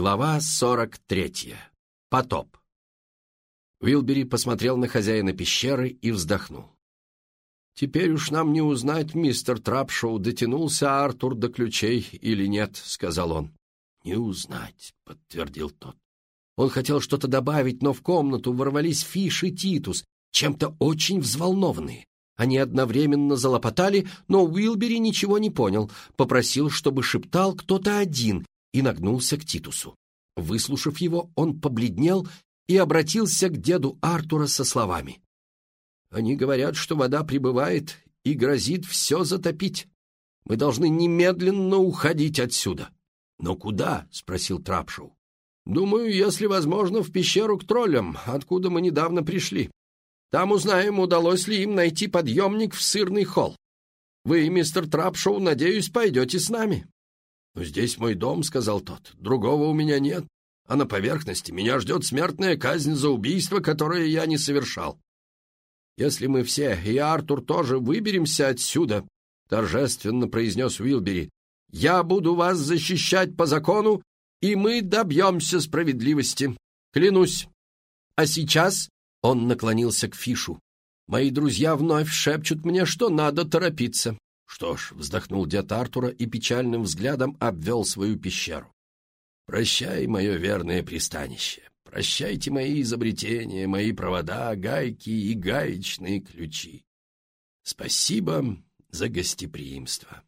Глава 43. Потоп. Уилбери посмотрел на хозяина пещеры и вздохнул. «Теперь уж нам не узнать, мистер Трапшоу, дотянулся Артур до ключей или нет», — сказал он. «Не узнать», — подтвердил тот. Он хотел что-то добавить, но в комнату ворвались Фиш и Титус, чем-то очень взволнованные. Они одновременно залопотали, но Уилбери ничего не понял, попросил, чтобы шептал кто-то один, и нагнулся к Титусу. Выслушав его, он побледнел и обратился к деду Артура со словами. «Они говорят, что вода прибывает и грозит все затопить. Мы должны немедленно уходить отсюда». «Но куда?» — спросил Трапшоу. «Думаю, если возможно, в пещеру к троллям, откуда мы недавно пришли. Там узнаем, удалось ли им найти подъемник в сырный холл. Вы, мистер Трапшоу, надеюсь, пойдете с нами». «Здесь мой дом», — сказал тот. «Другого у меня нет, а на поверхности меня ждет смертная казнь за убийство, которое я не совершал». «Если мы все, и Артур тоже, выберемся отсюда», — торжественно произнес Уилбери, «я буду вас защищать по закону, и мы добьемся справедливости. Клянусь. А сейчас...» — он наклонился к Фишу. «Мои друзья вновь шепчут мне, что надо торопиться. «Что ж», — вздохнул дед Артура и печальным взглядом обвел свою пещеру. «Прощай, мое верное пристанище. Прощайте мои изобретения, мои провода, гайки и гаечные ключи. Спасибо за гостеприимство».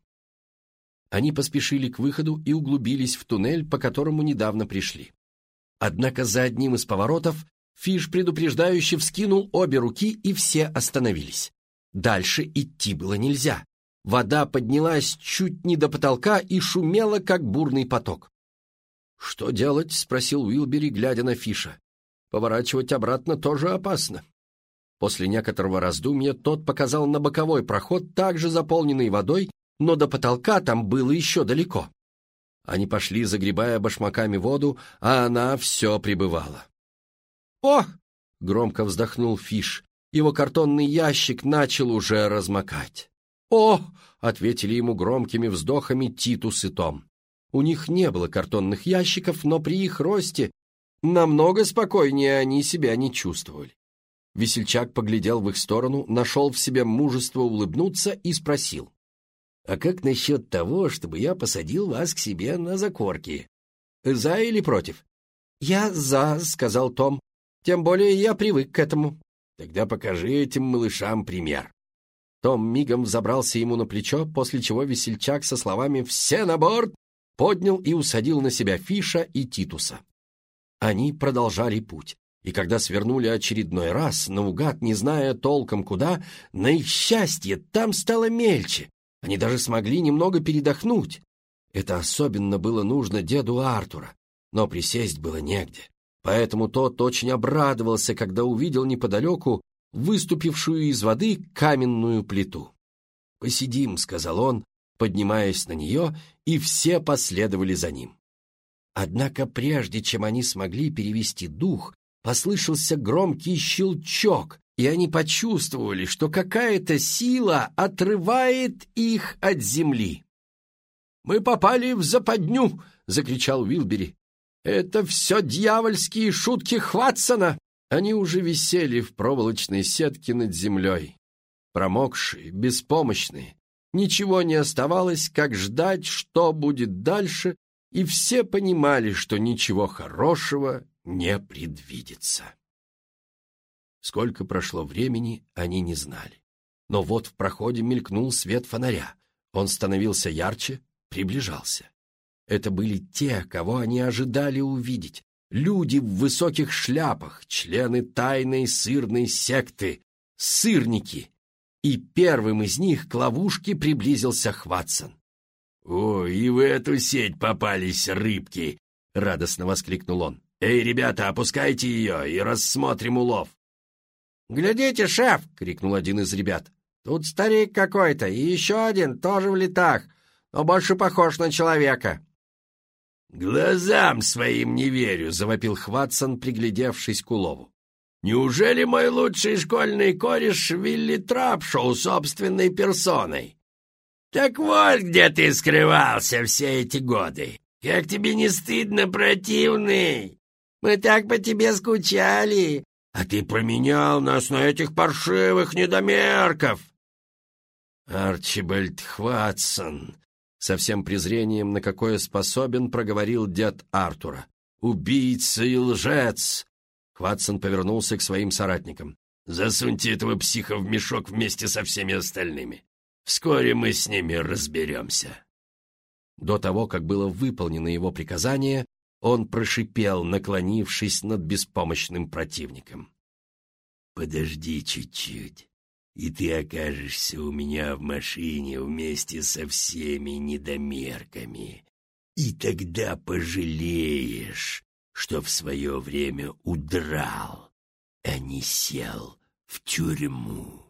Они поспешили к выходу и углубились в туннель, по которому недавно пришли. Однако за одним из поворотов Фиш предупреждающе вскинул обе руки, и все остановились. Дальше идти было нельзя. Вода поднялась чуть не до потолка и шумела, как бурный поток. «Что делать?» — спросил Уилбери, глядя на Фиша. «Поворачивать обратно тоже опасно». После некоторого раздумья тот показал на боковой проход, также заполненный водой, но до потолка там было еще далеко. Они пошли, загребая башмаками воду, а она все прибывала. «О!» — громко вздохнул Фиш. Его картонный ящик начал уже размокать. «О!» — ответили ему громкими вздохами Титус и Том. У них не было картонных ящиков, но при их росте намного спокойнее они себя не чувствовали. Весельчак поглядел в их сторону, нашел в себе мужество улыбнуться и спросил. «А как насчет того, чтобы я посадил вас к себе на закорки? За или против?» «Я за», — сказал Том. «Тем более я привык к этому». «Тогда покажи этим малышам пример». Том мигом взобрался ему на плечо, после чего весельчак со словами «Все на борт!» поднял и усадил на себя Фиша и Титуса. Они продолжали путь, и когда свернули очередной раз, наугад, не зная толком куда, на их счастье там стало мельче. Они даже смогли немного передохнуть. Это особенно было нужно деду Артура, но присесть было негде. Поэтому тот очень обрадовался, когда увидел неподалеку выступившую из воды каменную плиту. «Посидим», — сказал он, поднимаясь на нее, и все последовали за ним. Однако прежде чем они смогли перевести дух, послышался громкий щелчок, и они почувствовали, что какая-то сила отрывает их от земли. «Мы попали в западню!» — закричал Уилбери. «Это все дьявольские шутки Хватсона!» Они уже висели в проволочной сетке над землей. Промокшие, беспомощные. Ничего не оставалось, как ждать, что будет дальше, и все понимали, что ничего хорошего не предвидится. Сколько прошло времени, они не знали. Но вот в проходе мелькнул свет фонаря. Он становился ярче, приближался. Это были те, кого они ожидали увидеть, люди в высоких шляпах, члены тайной сырной секты, сырники. И первым из них к ловушке приблизился Хватсон. «О, и в эту сеть попались рыбки!» — радостно воскликнул он. «Эй, ребята, опускайте ее и рассмотрим улов!» «Глядите, шеф!» — крикнул один из ребят. «Тут старик какой-то, и еще один, тоже в летах, но больше похож на человека». «Глазам своим не верю», — завопил Хватсон, приглядевшись к улову. «Неужели мой лучший школьный кореш Вилли Трапшоу собственной персоной?» «Так вот где ты скрывался все эти годы. «Как тебе не стыдно, противный? Мы так по тебе скучали, а ты променял нас на этих паршивых недомерков!» «Арчибальд Хватсон!» Со всем презрением, на какое способен, проговорил дед Артура. «Убийца и лжец!» Хватсон повернулся к своим соратникам. «Засуньте этого психа в мешок вместе со всеми остальными. Вскоре мы с ними разберемся». До того, как было выполнено его приказание, он прошипел, наклонившись над беспомощным противником. «Подожди чуть-чуть, и ты окажешься у меня в машине вместе со всеми недомерками. И тогда пожалеешь, что в свое время удрал, а не сел в тюрьму».